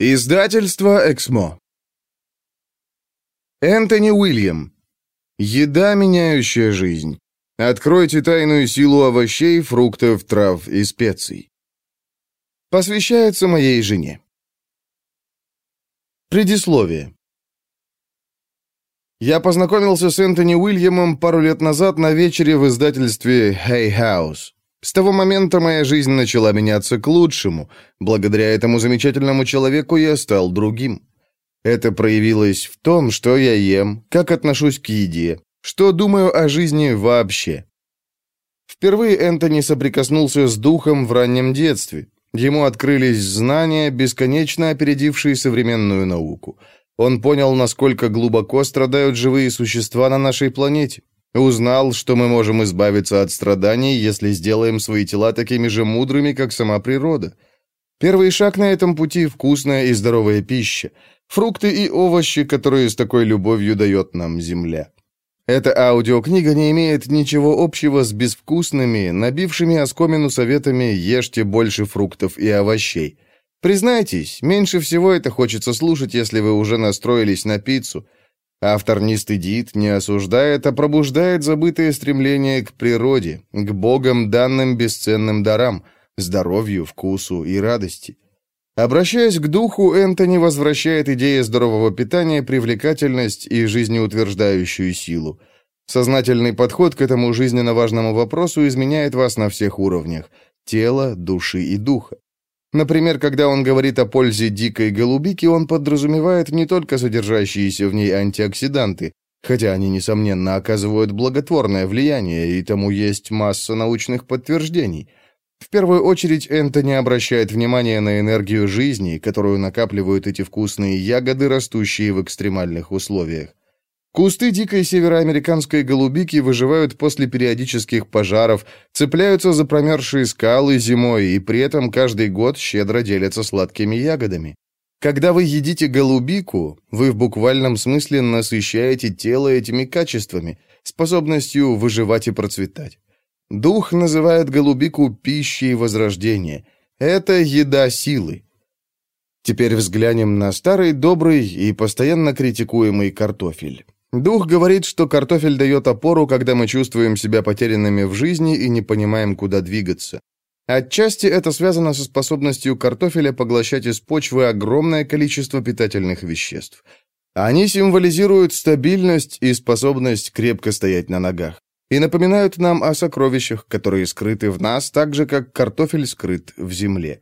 Издательство «Эксмо». Энтони Уильям. Еда, меняющая жизнь. Откройте тайную силу овощей, фруктов, трав и специй. Посвящается моей жене. Предисловие. Я познакомился с Энтони Уильямом пару лет назад на вечере в издательстве Hay House. С того момента моя жизнь начала меняться к лучшему. Благодаря этому замечательному человеку я стал другим. Это проявилось в том, что я ем, как отношусь к еде, что думаю о жизни вообще. Впервые Энтони соприкоснулся с духом в раннем детстве. Ему открылись знания, бесконечно опередившие современную науку. Он понял, насколько глубоко страдают живые существа на нашей планете. Узнал, что мы можем избавиться от страданий, если сделаем свои тела такими же мудрыми, как сама природа. Первый шаг на этом пути – вкусная и здоровая пища. Фрукты и овощи, которые с такой любовью дает нам Земля. Эта аудиокнига не имеет ничего общего с безвкусными, набившими оскомину советами «Ешьте больше фруктов и овощей». Признайтесь, меньше всего это хочется слушать, если вы уже настроились на пиццу – Автор не стыдит, не осуждает, а пробуждает забытое стремление к природе, к Богам данным бесценным дарам, здоровью, вкусу и радости. Обращаясь к духу, Энтони возвращает идеи здорового питания привлекательность и жизнеутверждающую силу. Сознательный подход к этому жизненно важному вопросу изменяет вас на всех уровнях – тела, души и духа. Например, когда он говорит о пользе дикой голубики, он подразумевает не только содержащиеся в ней антиоксиданты, хотя они, несомненно, оказывают благотворное влияние, и тому есть масса научных подтверждений. В первую очередь Энтони обращает внимание на энергию жизни, которую накапливают эти вкусные ягоды, растущие в экстремальных условиях. Кусты дикой североамериканской голубики выживают после периодических пожаров, цепляются за промерзшие скалы зимой и при этом каждый год щедро делятся сладкими ягодами. Когда вы едите голубику, вы в буквальном смысле насыщаете тело этими качествами, способностью выживать и процветать. Дух называет голубику пищей возрождения. Это еда силы. Теперь взглянем на старый, добрый и постоянно критикуемый картофель. Дух говорит, что картофель дает опору, когда мы чувствуем себя потерянными в жизни и не понимаем, куда двигаться. Отчасти это связано со способностью картофеля поглощать из почвы огромное количество питательных веществ. Они символизируют стабильность и способность крепко стоять на ногах. И напоминают нам о сокровищах, которые скрыты в нас, так же, как картофель скрыт в земле.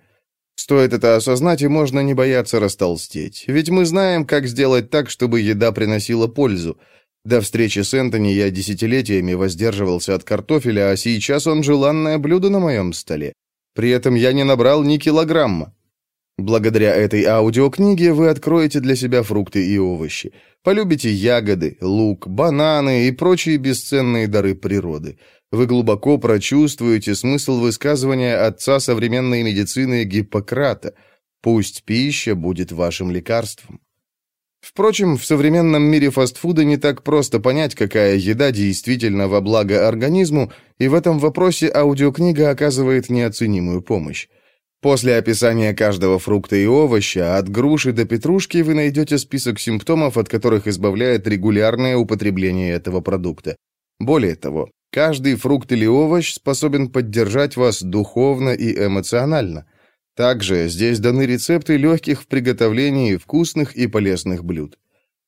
Стоит это осознать, и можно не бояться растолстеть. Ведь мы знаем, как сделать так, чтобы еда приносила пользу. До встречи с Энтони я десятилетиями воздерживался от картофеля, а сейчас он желанное блюдо на моем столе. При этом я не набрал ни килограмма. Благодаря этой аудиокниге вы откроете для себя фрукты и овощи. Полюбите ягоды, лук, бананы и прочие бесценные дары природы. Вы глубоко прочувствуете смысл высказывания отца современной медицины Гиппократа «Пусть пища будет вашим лекарством». Впрочем, в современном мире фастфуда не так просто понять, какая еда действительно во благо организму, и в этом вопросе аудиокнига оказывает неоценимую помощь. После описания каждого фрукта и овоща, от груши до петрушки, вы найдете список симптомов, от которых избавляет регулярное употребление этого продукта. Более того, Каждый фрукт или овощ способен поддержать вас духовно и эмоционально. Также здесь даны рецепты легких в приготовлении вкусных и полезных блюд.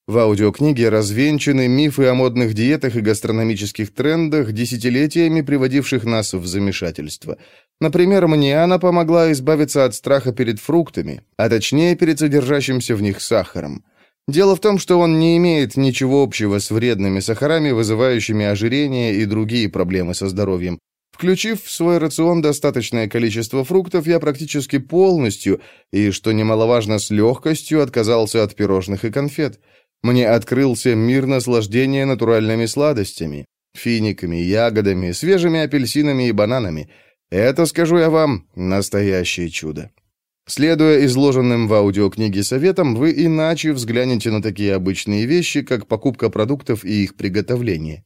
В аудиокниге развенчаны мифы о модных диетах и гастрономических трендах, десятилетиями приводивших нас в замешательство. Например, мне она помогла избавиться от страха перед фруктами, а точнее перед содержащимся в них сахаром. Дело в том, что он не имеет ничего общего с вредными сахарами, вызывающими ожирение и другие проблемы со здоровьем. Включив в свой рацион достаточное количество фруктов, я практически полностью, и, что немаловажно, с легкостью отказался от пирожных и конфет. Мне открылся мир наслаждения натуральными сладостями, финиками, ягодами, свежими апельсинами и бананами. Это, скажу я вам, настоящее чудо. Следуя изложенным в аудиокниге советам, вы иначе взглянете на такие обычные вещи, как покупка продуктов и их приготовление.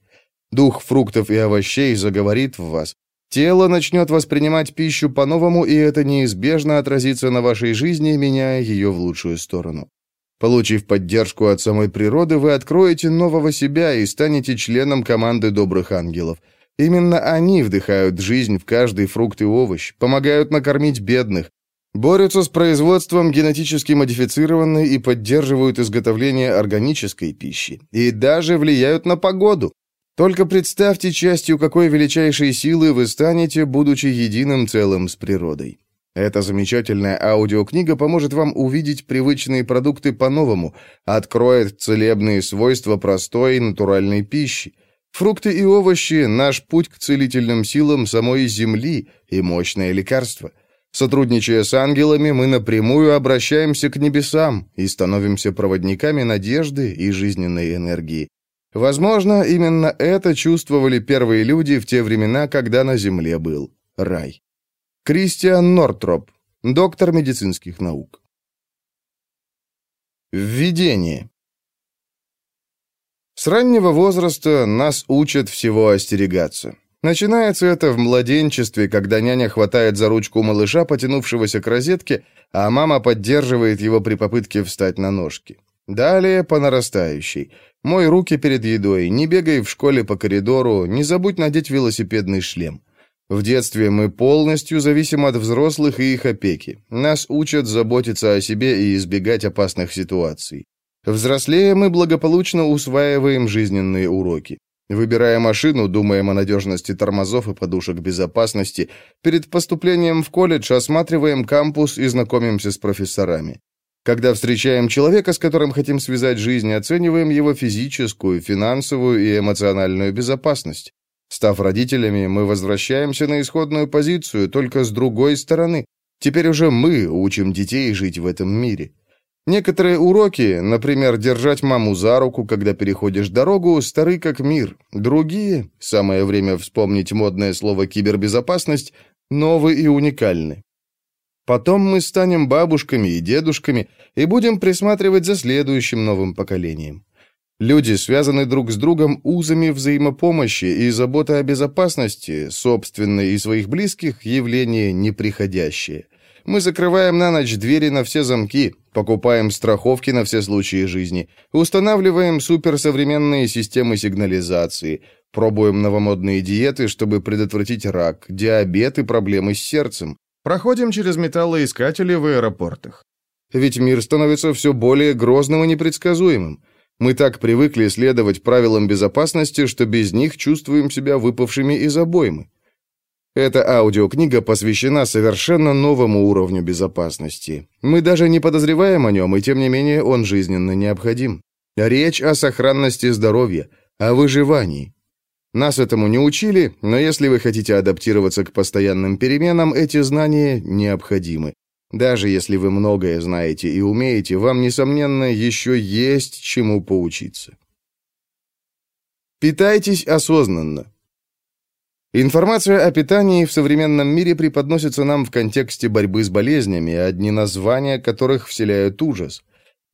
Дух фруктов и овощей заговорит в вас. Тело начнет воспринимать пищу по-новому, и это неизбежно отразится на вашей жизни, меняя ее в лучшую сторону. Получив поддержку от самой природы, вы откроете нового себя и станете членом команды добрых ангелов. Именно они вдыхают жизнь в каждый фрукт и овощ, помогают накормить бедных, борются с производством генетически модифицированной и поддерживают изготовление органической пищи, и даже влияют на погоду. Только представьте, частью какой величайшей силы вы станете, будучи единым целым с природой. Эта замечательная аудиокнига поможет вам увидеть привычные продукты по-новому, откроет целебные свойства простой натуральной пищи. Фрукты и овощи – наш путь к целительным силам самой Земли и мощное лекарство. Сотрудничая с ангелами, мы напрямую обращаемся к небесам и становимся проводниками надежды и жизненной энергии. Возможно, именно это чувствовали первые люди в те времена, когда на Земле был рай. Кристиан Нортроп, доктор медицинских наук. Введение. С раннего возраста нас учат всего остерегаться. Начинается это в младенчестве, когда няня хватает за ручку малыша, потянувшегося к розетке, а мама поддерживает его при попытке встать на ножки. Далее по нарастающей. Мой руки перед едой, не бегай в школе по коридору, не забудь надеть велосипедный шлем. В детстве мы полностью зависим от взрослых и их опеки. Нас учат заботиться о себе и избегать опасных ситуаций. Взрослея мы благополучно усваиваем жизненные уроки. Выбирая машину, думаем о надежности тормозов и подушек безопасности. Перед поступлением в колледж осматриваем кампус и знакомимся с профессорами. Когда встречаем человека, с которым хотим связать жизнь, оцениваем его физическую, финансовую и эмоциональную безопасность. Став родителями, мы возвращаемся на исходную позицию, только с другой стороны. Теперь уже мы учим детей жить в этом мире. Некоторые уроки, например, держать маму за руку, когда переходишь дорогу, стары как мир. Другие, самое время вспомнить модное слово «кибербезопасность», новые и уникальны. Потом мы станем бабушками и дедушками и будем присматривать за следующим новым поколением. Люди связаны друг с другом узами взаимопомощи, и забота о безопасности, собственной и своих близких, явление неприходящее. Мы закрываем на ночь двери на все замки, покупаем страховки на все случаи жизни, устанавливаем суперсовременные системы сигнализации, пробуем новомодные диеты, чтобы предотвратить рак, диабет и проблемы с сердцем, Проходим через металлоискатели в аэропортах. Ведь мир становится все более грозным и непредсказуемым. Мы так привыкли следовать правилам безопасности, что без них чувствуем себя выпавшими из обоймы. Эта аудиокнига посвящена совершенно новому уровню безопасности. Мы даже не подозреваем о нем, и тем не менее он жизненно необходим. Речь о сохранности здоровья, о выживании. Нас этому не учили, но если вы хотите адаптироваться к постоянным переменам, эти знания необходимы. Даже если вы многое знаете и умеете, вам, несомненно, еще есть чему поучиться. Питайтесь осознанно. Информация о питании в современном мире преподносится нам в контексте борьбы с болезнями, одни названия которых вселяют ужас.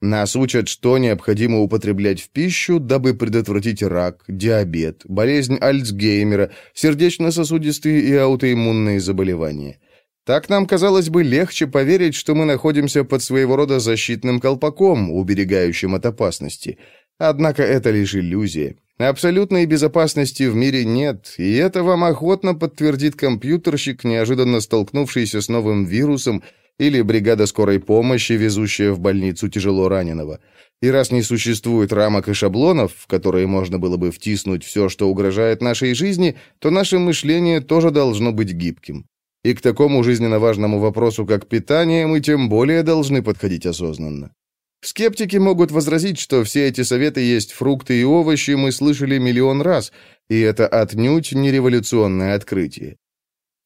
Нас учат, что необходимо употреблять в пищу, дабы предотвратить рак, диабет, болезнь Альцгеймера, сердечно-сосудистые и аутоиммунные заболевания. Так нам казалось бы легче поверить, что мы находимся под своего рода защитным колпаком, уберегающим от опасности. Однако это лишь иллюзия. Абсолютной безопасности в мире нет, и это вам охотно подтвердит компьютерщик, неожиданно столкнувшийся с новым вирусом или бригада скорой помощи, везущая в больницу тяжело раненого. И раз не существует рамок и шаблонов, в которые можно было бы втиснуть все, что угрожает нашей жизни, то наше мышление тоже должно быть гибким. И к такому жизненно важному вопросу, как питание, мы тем более должны подходить осознанно. Скептики могут возразить, что все эти советы есть фрукты и овощи, мы слышали миллион раз, и это отнюдь не революционное открытие.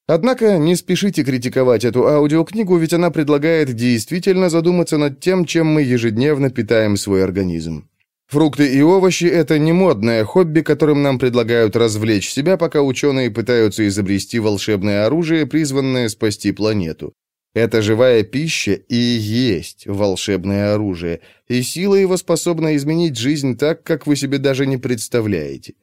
Однако не спешите критиковать эту аудиокнигу, ведь она предлагает действительно задуматься над тем, чем мы ежедневно питаем свой организм. Фрукты и овощи – это не модное хобби, которым нам предлагают развлечь себя, пока ученые пытаются изобрести волшебное оружие, призванное спасти планету. Это живая пища и есть волшебное оружие, и сила его способна изменить жизнь так, как вы себе даже не представляете.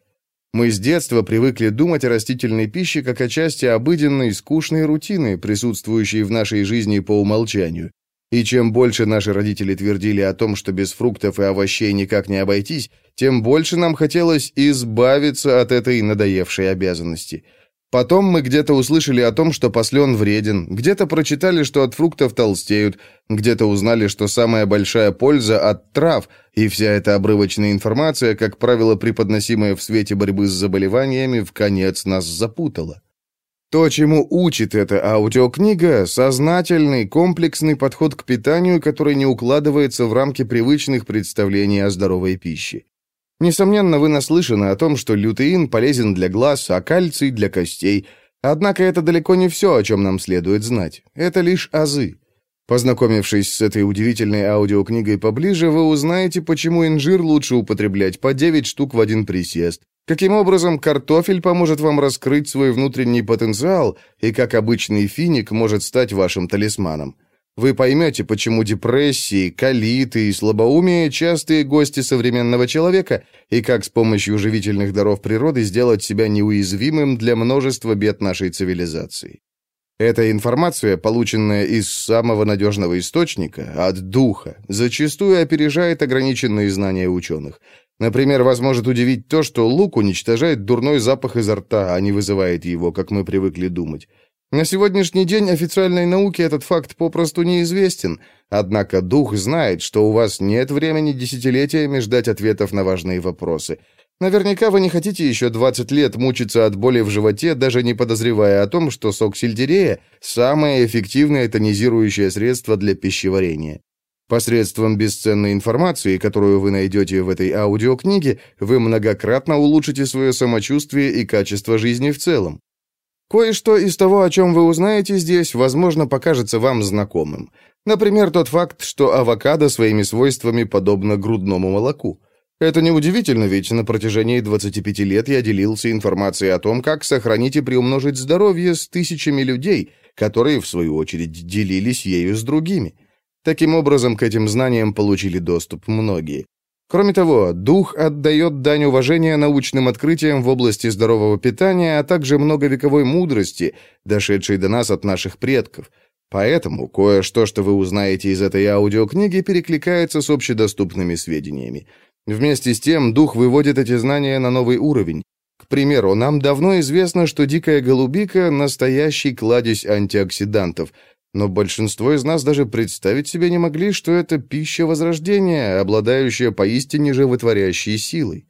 Мы с детства привыкли думать о растительной пище как о части обыденной, скучной рутины, присутствующей в нашей жизни по умолчанию. И чем больше наши родители твердили о том, что без фруктов и овощей никак не обойтись, тем больше нам хотелось избавиться от этой надоевшей обязанности – Потом мы где-то услышали о том, что послен вреден, где-то прочитали, что от фруктов толстеют, где-то узнали, что самая большая польза от трав, и вся эта обрывочная информация, как правило, преподносимая в свете борьбы с заболеваниями, в конец нас запутала. То, чему учит эта аудиокнига, сознательный, комплексный подход к питанию, который не укладывается в рамки привычных представлений о здоровой пище. Несомненно, вы наслышаны о том, что лютеин полезен для глаз, а кальций для костей. Однако это далеко не все, о чем нам следует знать. Это лишь азы. Познакомившись с этой удивительной аудиокнигой поближе, вы узнаете, почему инжир лучше употреблять по 9 штук в один присест, каким образом картофель поможет вам раскрыть свой внутренний потенциал и как обычный финик может стать вашим талисманом. Вы поймете, почему депрессии, колиты и слабоумие – частые гости современного человека, и как с помощью живительных даров природы сделать себя неуязвимым для множества бед нашей цивилизации. Эта информация, полученная из самого надежного источника, от духа, зачастую опережает ограниченные знания ученых. Например, вас может удивить то, что лук уничтожает дурной запах изо рта, а не вызывает его, как мы привыкли думать. На сегодняшний день официальной науке этот факт попросту неизвестен, однако дух знает, что у вас нет времени десятилетиями ждать ответов на важные вопросы. Наверняка вы не хотите еще 20 лет мучиться от боли в животе, даже не подозревая о том, что сок сельдерея – самое эффективное тонизирующее средство для пищеварения. Посредством бесценной информации, которую вы найдете в этой аудиокниге, вы многократно улучшите свое самочувствие и качество жизни в целом. Кое-что из того, о чем вы узнаете здесь, возможно, покажется вам знакомым. Например, тот факт, что авокадо своими свойствами подобно грудному молоку. Это неудивительно, ведь на протяжении 25 лет я делился информацией о том, как сохранить и приумножить здоровье с тысячами людей, которые, в свою очередь, делились ею с другими. Таким образом, к этим знаниям получили доступ многие. Кроме того, дух отдает дань уважения научным открытиям в области здорового питания, а также многовековой мудрости, дошедшей до нас от наших предков. Поэтому кое-что, что вы узнаете из этой аудиокниги, перекликается с общедоступными сведениями. Вместе с тем, дух выводит эти знания на новый уровень. К примеру, нам давно известно, что дикая голубика – настоящий кладезь антиоксидантов – но большинство из нас даже представить себе не могли, что это пища возрождения, обладающая поистине животворящей силой.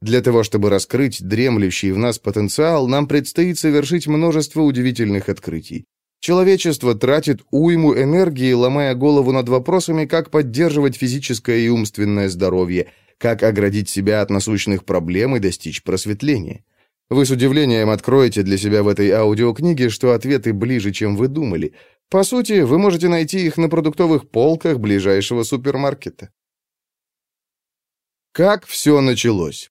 Для того, чтобы раскрыть дремлющий в нас потенциал, нам предстоит совершить множество удивительных открытий. Человечество тратит уйму энергии, ломая голову над вопросами, как поддерживать физическое и умственное здоровье, как оградить себя от насущных проблем и достичь просветления. Вы с удивлением откроете для себя в этой аудиокниге, что ответы ближе, чем вы думали – по сути, вы можете найти их на продуктовых полках ближайшего супермаркета. Как все началось?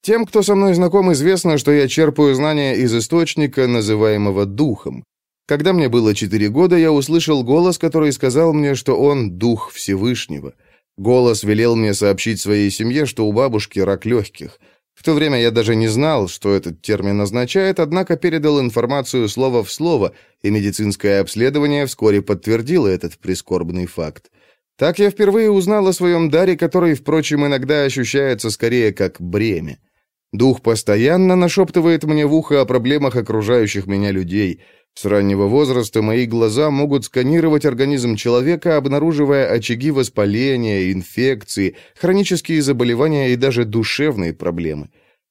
Тем, кто со мной знаком, известно, что я черпаю знания из источника, называемого духом. Когда мне было четыре года, я услышал голос, который сказал мне, что он дух Всевышнего. Голос велел мне сообщить своей семье, что у бабушки рак легких – в то время я даже не знал, что этот термин означает, однако передал информацию слово в слово, и медицинское обследование вскоре подтвердило этот прискорбный факт. Так я впервые узнал о своем даре, который, впрочем, иногда ощущается скорее как бремя. Дух постоянно нашептывает мне в ухо о проблемах окружающих меня людей – с раннего возраста мои глаза могут сканировать организм человека, обнаруживая очаги воспаления, инфекции, хронические заболевания и даже душевные проблемы.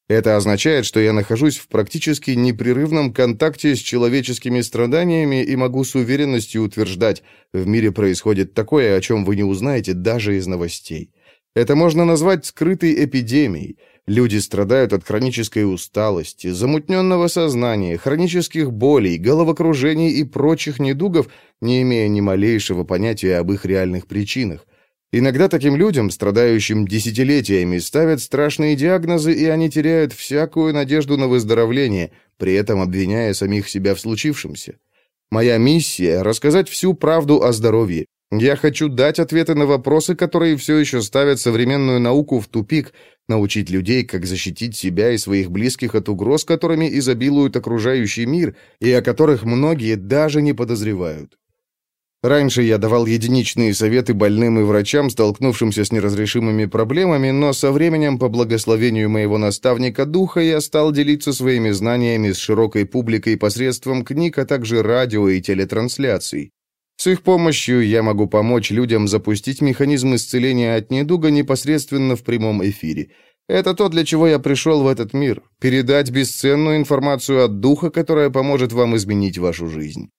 Это означает, что я нахожусь в практически непрерывном контакте с человеческими страданиями и могу с уверенностью утверждать, в мире происходит такое, о чем вы не узнаете даже из новостей. Это можно назвать скрытой эпидемией – Люди страдают от хронической усталости, замутненного сознания, хронических болей, головокружений и прочих недугов, не имея ни малейшего понятия об их реальных причинах. Иногда таким людям, страдающим десятилетиями, ставят страшные диагнозы, и они теряют всякую надежду на выздоровление, при этом обвиняя самих себя в случившемся. Моя миссия — рассказать всю правду о здоровье, Я хочу дать ответы на вопросы, которые все еще ставят современную науку в тупик, научить людей, как защитить себя и своих близких от угроз, которыми изобилует окружающий мир, и о которых многие даже не подозревают. Раньше я давал единичные советы больным и врачам, столкнувшимся с неразрешимыми проблемами, но со временем, по благословению моего наставника духа, я стал делиться своими знаниями с широкой публикой посредством книг, а также радио и телетрансляций. С их помощью я могу помочь людям запустить механизм исцеления от недуга непосредственно в прямом эфире. Это то, для чего я пришел в этот мир – передать бесценную информацию от духа, которая поможет вам изменить вашу жизнь.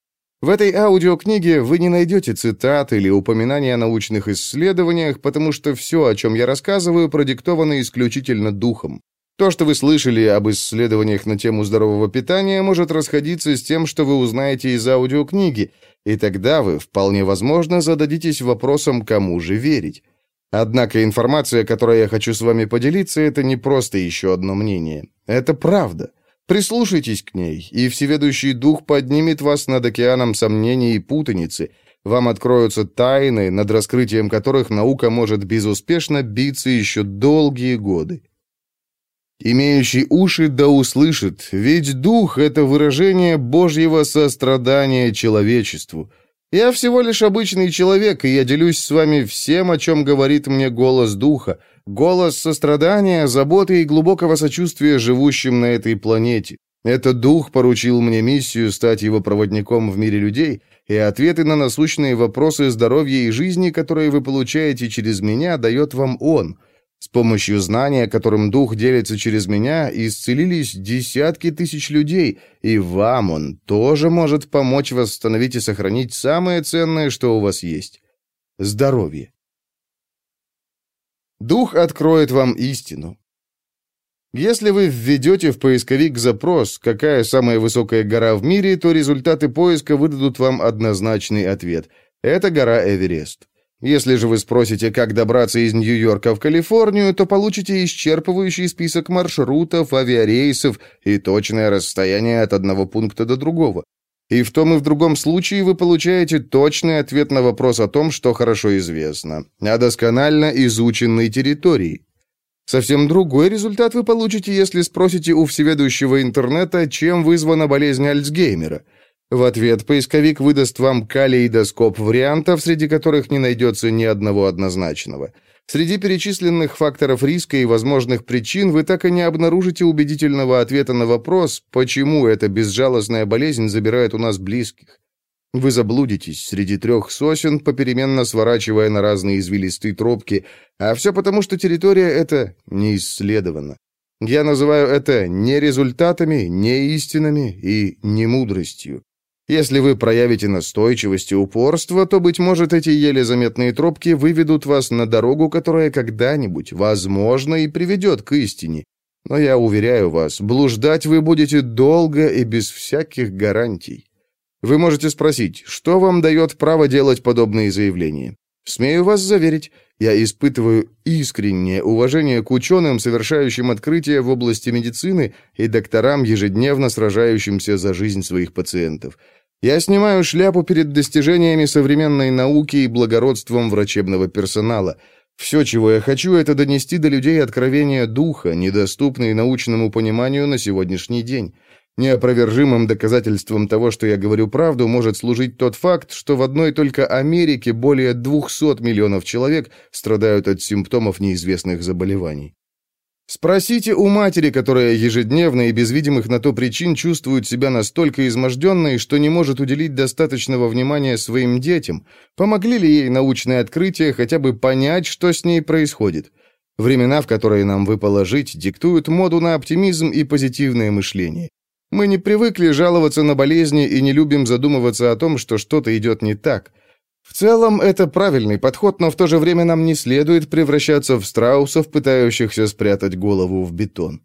В этой аудиокниге вы не найдете цитат или упоминаний о научных исследованиях, потому что все, о чем я рассказываю, продиктовано исключительно духом. То, что вы слышали об исследованиях на тему здорового питания, может расходиться с тем, что вы узнаете из аудиокниги, и тогда вы, вполне возможно, зададитесь вопросом, кому же верить. Однако информация, которой я хочу с вами поделиться, это не просто еще одно мнение. Это правда. Прислушайтесь к ней, и Всеведущий Дух поднимет вас над океаном сомнений и путаницы. Вам откроются тайны, над раскрытием которых наука может безуспешно биться еще долгие годы. Имеющий уши да услышит, ведь Дух — это выражение Божьего сострадания человечеству. Я всего лишь обычный человек, и я делюсь с вами всем, о чем говорит мне голос Духа — Голос сострадания, заботы и глубокого сочувствия живущим на этой планете. Этот дух поручил мне миссию стать его проводником в мире людей, и ответы на насущные вопросы здоровья и жизни, которые вы получаете через меня, дает вам он. С помощью знания, которым дух делится через меня, исцелились десятки тысяч людей, и вам он тоже может помочь восстановить и сохранить самое ценное, что у вас есть – здоровье. Дух откроет вам истину. Если вы введете в поисковик запрос «Какая самая высокая гора в мире?», то результаты поиска выдадут вам однозначный ответ. Это гора Эверест. Если же вы спросите, как добраться из Нью-Йорка в Калифорнию, то получите исчерпывающий список маршрутов, авиарейсов и точное расстояние от одного пункта до другого. И в том и в другом случае вы получаете точный ответ на вопрос о том, что хорошо известно, о досконально изученной территории. Совсем другой результат вы получите, если спросите у всеведущего интернета, чем вызвана болезнь Альцгеймера. В ответ поисковик выдаст вам калейдоскоп вариантов, среди которых не найдется ни одного однозначного – Среди перечисленных факторов риска и возможных причин вы так и не обнаружите убедительного ответа на вопрос, почему эта безжалостная болезнь забирает у нас близких. Вы заблудитесь среди трех сосен, попеременно сворачивая на разные извилистые тропки, а все потому, что территория эта не исследована. Я называю это не результатами, не истинами и не мудростью. Если вы проявите настойчивость и упорство, то, быть может, эти еле заметные тропки выведут вас на дорогу, которая когда-нибудь, возможно, и приведет к истине. Но я уверяю вас, блуждать вы будете долго и без всяких гарантий. Вы можете спросить, что вам дает право делать подобные заявления? Смею вас заверить, я испытываю искреннее уважение к ученым, совершающим открытия в области медицины, и докторам, ежедневно сражающимся за жизнь своих пациентов. Я снимаю шляпу перед достижениями современной науки и благородством врачебного персонала. Все, чего я хочу, это донести до людей откровения духа, недоступные научному пониманию на сегодняшний день. Неопровержимым доказательством того, что я говорю правду, может служить тот факт, что в одной только Америке более 200 миллионов человек страдают от симптомов неизвестных заболеваний. Спросите у матери, которая ежедневно и без видимых на то причин чувствует себя настолько изможденной, что не может уделить достаточного внимания своим детям, помогли ли ей научные открытия хотя бы понять, что с ней происходит. Времена, в которые нам выпало жить, диктуют моду на оптимизм и позитивное мышление. Мы не привыкли жаловаться на болезни и не любим задумываться о том, что что-то идет не так – в целом, это правильный подход, но в то же время нам не следует превращаться в страусов, пытающихся спрятать голову в бетон.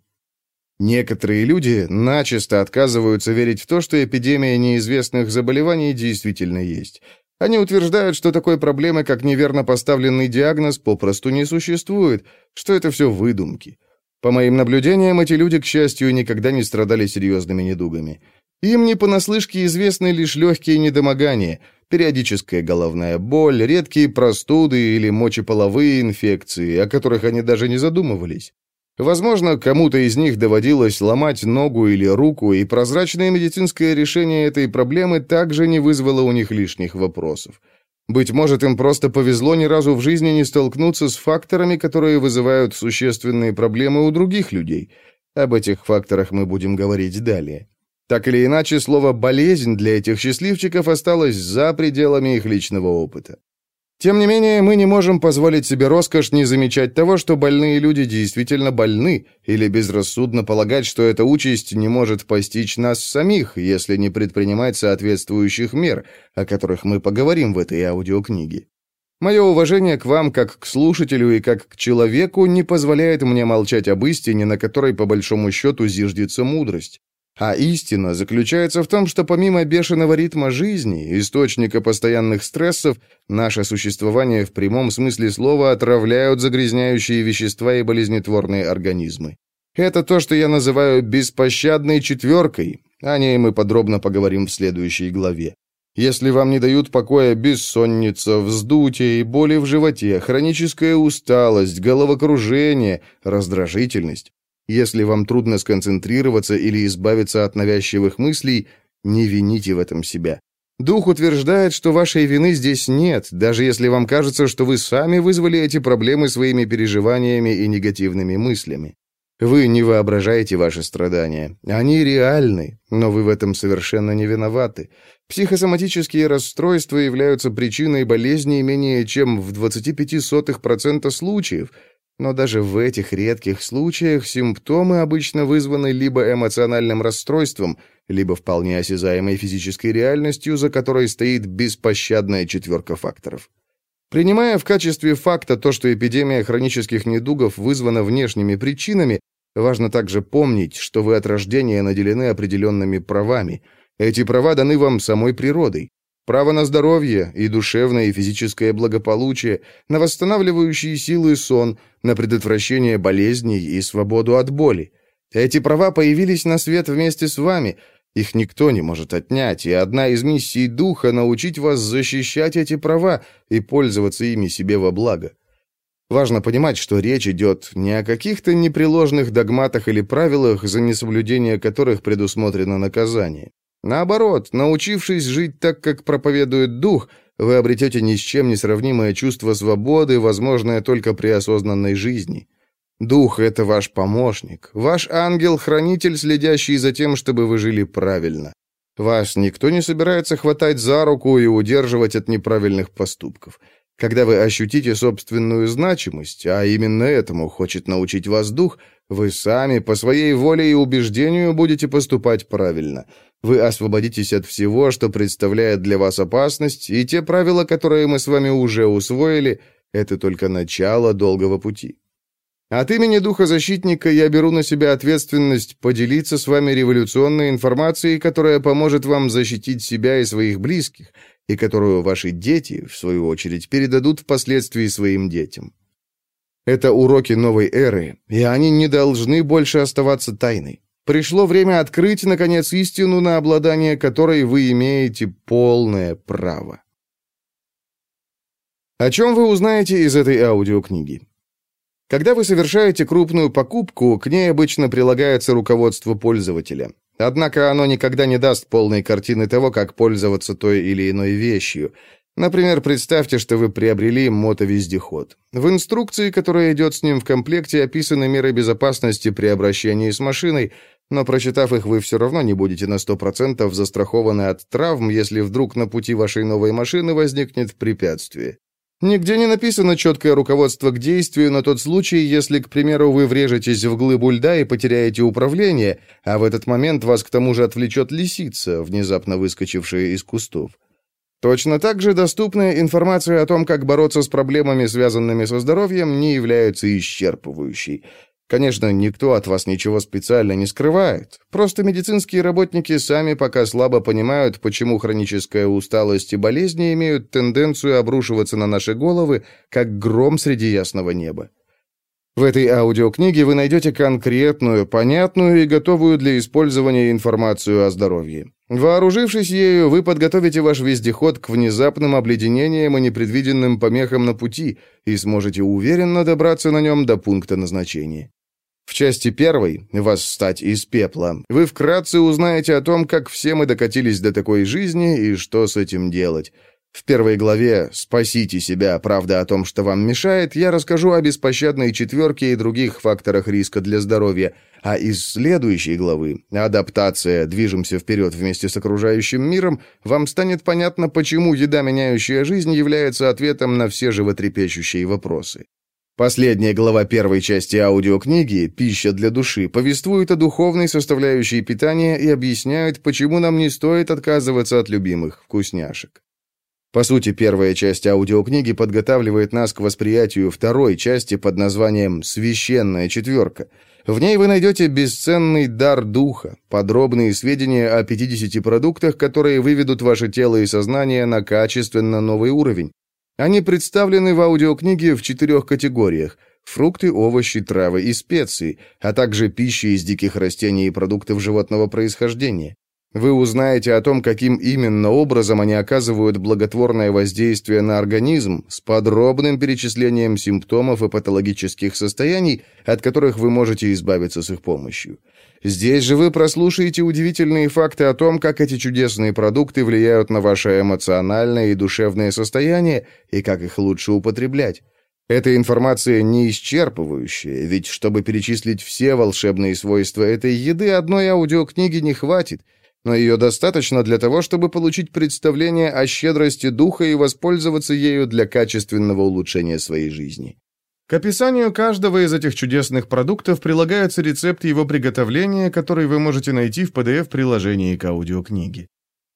Некоторые люди начисто отказываются верить в то, что эпидемия неизвестных заболеваний действительно есть. Они утверждают, что такой проблемы, как неверно поставленный диагноз, попросту не существует, что это все выдумки. По моим наблюдениям, эти люди, к счастью, никогда не страдали серьезными недугами. Им не понаслышке известны лишь легкие недомогания – периодическая головная боль, редкие простуды или мочеполовые инфекции, о которых они даже не задумывались. Возможно, кому-то из них доводилось ломать ногу или руку, и прозрачное медицинское решение этой проблемы также не вызвало у них лишних вопросов. Быть может, им просто повезло ни разу в жизни не столкнуться с факторами, которые вызывают существенные проблемы у других людей. Об этих факторах мы будем говорить далее. Так или иначе, слово «болезнь» для этих счастливчиков осталось за пределами их личного опыта. Тем не менее, мы не можем позволить себе роскошь не замечать того, что больные люди действительно больны, или безрассудно полагать, что эта участь не может постичь нас самих, если не предпринимать соответствующих мер, о которых мы поговорим в этой аудиокниге. Мое уважение к вам как к слушателю и как к человеку не позволяет мне молчать об истине, на которой по большому счету зиждется мудрость. А истина заключается в том, что помимо бешеного ритма жизни, источника постоянных стрессов, наше существование в прямом смысле слова отравляют загрязняющие вещества и болезнетворные организмы. Это то, что я называю беспощадной четверкой. О ней мы подробно поговорим в следующей главе. Если вам не дают покоя бессонница, вздутие и боли в животе, хроническая усталость, головокружение, раздражительность, если вам трудно сконцентрироваться или избавиться от навязчивых мыслей, не вините в этом себя. Дух утверждает, что вашей вины здесь нет, даже если вам кажется, что вы сами вызвали эти проблемы своими переживаниями и негативными мыслями. Вы не воображаете ваши страдания. Они реальны, но вы в этом совершенно не виноваты. Психосоматические расстройства являются причиной болезни менее чем в 25% случаев – но даже в этих редких случаях симптомы обычно вызваны либо эмоциональным расстройством, либо вполне осязаемой физической реальностью, за которой стоит беспощадная четверка факторов. Принимая в качестве факта то, что эпидемия хронических недугов вызвана внешними причинами, важно также помнить, что вы от рождения наделены определенными правами. Эти права даны вам самой природой. Право на здоровье и душевное и физическое благополучие, на восстанавливающие силы сон, на предотвращение болезней и свободу от боли. Эти права появились на свет вместе с вами, их никто не может отнять, и одна из миссий Духа — научить вас защищать эти права и пользоваться ими себе во благо. Важно понимать, что речь идет не о каких-то непреложных догматах или правилах, за несоблюдение которых предусмотрено наказание. Наоборот, научившись жить так, как проповедует дух, вы обретете ни с чем не сравнимое чувство свободы, возможное только при осознанной жизни. Дух — это ваш помощник, ваш ангел-хранитель, следящий за тем, чтобы вы жили правильно. Вас никто не собирается хватать за руку и удерживать от неправильных поступков. Когда вы ощутите собственную значимость, а именно этому хочет научить вас дух, вы сами по своей воле и убеждению будете поступать правильно — вы освободитесь от всего, что представляет для вас опасность, и те правила, которые мы с вами уже усвоили, это только начало долгого пути. От имени Духа Защитника я беру на себя ответственность поделиться с вами революционной информацией, которая поможет вам защитить себя и своих близких, и которую ваши дети, в свою очередь, передадут впоследствии своим детям. Это уроки новой эры, и они не должны больше оставаться тайной. Пришло время открыть, наконец, истину, на обладание которой вы имеете полное право. О чем вы узнаете из этой аудиокниги? Когда вы совершаете крупную покупку, к ней обычно прилагается руководство пользователя. Однако оно никогда не даст полной картины того, как пользоваться той или иной вещью. Например, представьте, что вы приобрели мотовездеход. В инструкции, которая идет с ним в комплекте, описаны меры безопасности при обращении с машиной, но прочитав их, вы все равно не будете на 100% застрахованы от травм, если вдруг на пути вашей новой машины возникнет препятствие. Нигде не написано четкое руководство к действию на тот случай, если, к примеру, вы врежетесь в глыбу льда и потеряете управление, а в этот момент вас к тому же отвлечет лисица, внезапно выскочившая из кустов. Точно так же доступная информация о том, как бороться с проблемами, связанными со здоровьем, не является исчерпывающей. Конечно, никто от вас ничего специально не скрывает. Просто медицинские работники сами пока слабо понимают, почему хроническая усталость и болезни имеют тенденцию обрушиваться на наши головы, как гром среди ясного неба. В этой аудиокниге вы найдете конкретную, понятную и готовую для использования информацию о здоровье. Вооружившись ею, вы подготовите ваш вездеход к внезапным обледенениям и непредвиденным помехам на пути и сможете уверенно добраться на нем до пункта назначения. В части первой «Восстать из пепла» вы вкратце узнаете о том, как все мы докатились до такой жизни и что с этим делать. В первой главе «Спасите себя. Правда о том, что вам мешает» я расскажу о беспощадной четверке и других факторах риска для здоровья, а из следующей главы «Адаптация. Движемся вперед вместе с окружающим миром» вам станет понятно, почему еда, меняющая жизнь, является ответом на все животрепещущие вопросы. Последняя глава первой части аудиокниги «Пища для души» повествует о духовной составляющей питания и объясняет, почему нам не стоит отказываться от любимых вкусняшек. По сути, первая часть аудиокниги подготавливает нас к восприятию второй части под названием «Священная четверка». В ней вы найдете бесценный дар духа, подробные сведения о 50 продуктах, которые выведут ваше тело и сознание на качественно новый уровень, они представлены в аудиокниге в четырех категориях – фрукты, овощи, травы и специи, а также пища из диких растений и продуктов животного происхождения. Вы узнаете о том, каким именно образом они оказывают благотворное воздействие на организм с подробным перечислением симптомов и патологических состояний, от которых вы можете избавиться с их помощью. Здесь же вы прослушаете удивительные факты о том, как эти чудесные продукты влияют на ваше эмоциональное и душевное состояние и как их лучше употреблять. Эта информация не исчерпывающая, ведь чтобы перечислить все волшебные свойства этой еды, одной аудиокниги не хватит, но ее достаточно для того, чтобы получить представление о щедрости духа и воспользоваться ею для качественного улучшения своей жизни. К описанию каждого из этих чудесных продуктов прилагаются рецепты его приготовления, которые вы можете найти в PDF-приложении к аудиокниге.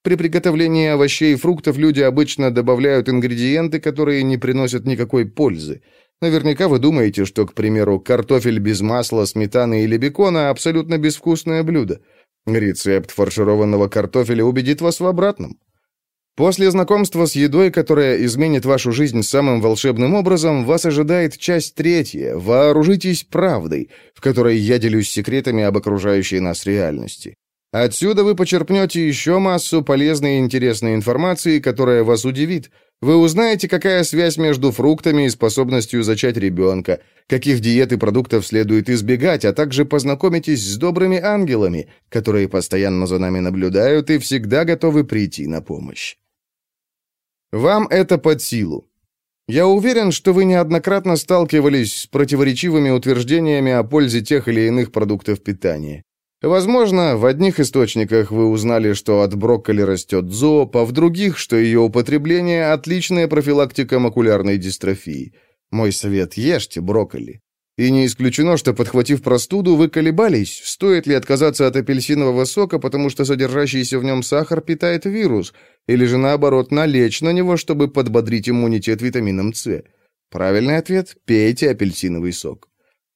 При приготовлении овощей и фруктов люди обычно добавляют ингредиенты, которые не приносят никакой пользы. Наверняка вы думаете, что, к примеру, картофель без масла, сметаны или бекона – абсолютно безвкусное блюдо. Рецепт фаршированного картофеля убедит вас в обратном. После знакомства с едой, которая изменит вашу жизнь самым волшебным образом, вас ожидает часть третья «Вооружитесь правдой», в которой я делюсь секретами об окружающей нас реальности. Отсюда вы почерпнете еще массу полезной и интересной информации, которая вас удивит. Вы узнаете, какая связь между фруктами и способностью зачать ребенка, каких диет и продуктов следует избегать, а также познакомитесь с добрыми ангелами, которые постоянно за нами наблюдают и всегда готовы прийти на помощь. Вам это под силу. Я уверен, что вы неоднократно сталкивались с противоречивыми утверждениями о пользе тех или иных продуктов питания. Возможно, в одних источниках вы узнали, что от брокколи растет зоб, а в других, что ее употребление – отличная профилактика макулярной дистрофии. Мой совет – ешьте брокколи. И не исключено, что, подхватив простуду, вы колебались, стоит ли отказаться от апельсинового сока, потому что содержащийся в нем сахар питает вирус, или же, наоборот, налечь на него, чтобы подбодрить иммунитет витамином С. Правильный ответ – пейте апельсиновый сок.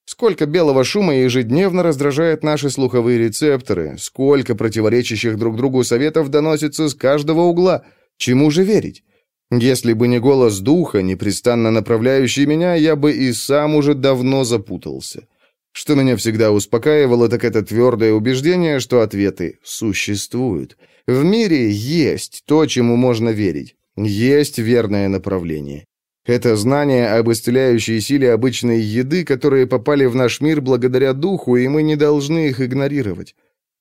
Сколько белого шума ежедневно раздражает наши слуховые рецепторы, сколько противоречащих друг другу советов доносится с каждого угла. Чему же верить? Если бы не голос духа, непрестанно направляющий меня, я бы и сам уже давно запутался. Что меня всегда успокаивало, так это твердое убеждение, что ответы существуют. В мире есть то, чему можно верить. Есть верное направление. Это знание об исцеляющей силе обычной еды, которые попали в наш мир благодаря духу, и мы не должны их игнорировать.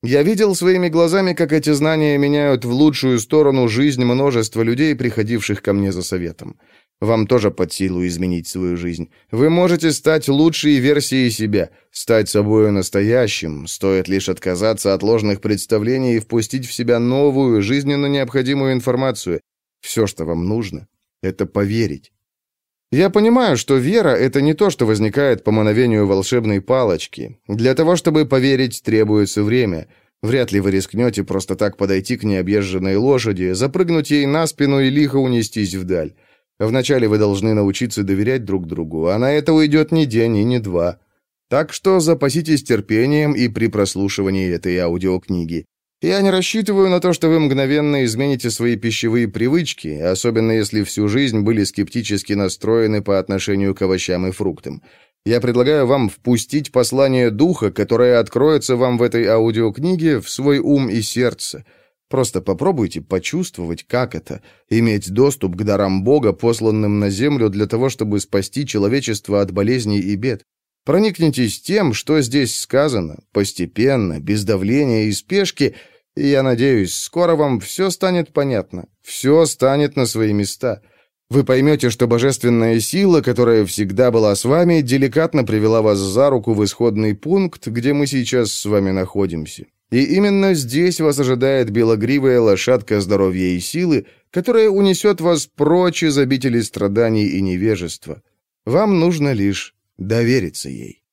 Я видел своими глазами, как эти знания меняют в лучшую сторону жизнь множества людей, приходивших ко мне за советом. Вам тоже под силу изменить свою жизнь. Вы можете стать лучшей версией себя, стать собою настоящим, стоит лишь отказаться от ложных представлений и впустить в себя новую, жизненно необходимую информацию. Все, что вам нужно, это поверить. Я понимаю, что вера — это не то, что возникает по мановению волшебной палочки. Для того, чтобы поверить, требуется время. Вряд ли вы рискнете просто так подойти к необъезженной лошади, запрыгнуть ей на спину и лихо унестись вдаль. Вначале вы должны научиться доверять друг другу, а на это уйдет не день и не два. Так что запаситесь терпением и при прослушивании этой аудиокниги. Я не рассчитываю на то, что вы мгновенно измените свои пищевые привычки, особенно если всю жизнь были скептически настроены по отношению к овощам и фруктам. Я предлагаю вам впустить послание духа, которое откроется вам в этой аудиокниге, в свой ум и сердце. Просто попробуйте почувствовать, как это — иметь доступ к дарам Бога, посланным на землю для того, чтобы спасти человечество от болезней и бед. Проникнитесь тем, что здесь сказано, постепенно, без давления и спешки, и я надеюсь, скоро вам все станет понятно, все станет на свои места. Вы поймете, что божественная сила, которая всегда была с вами, деликатно привела вас за руку в исходный пункт, где мы сейчас с вами находимся. И именно здесь вас ожидает белогривая лошадка здоровья и силы, которая унесет вас прочь из обители страданий и невежества. Вам нужно лишь довериться ей.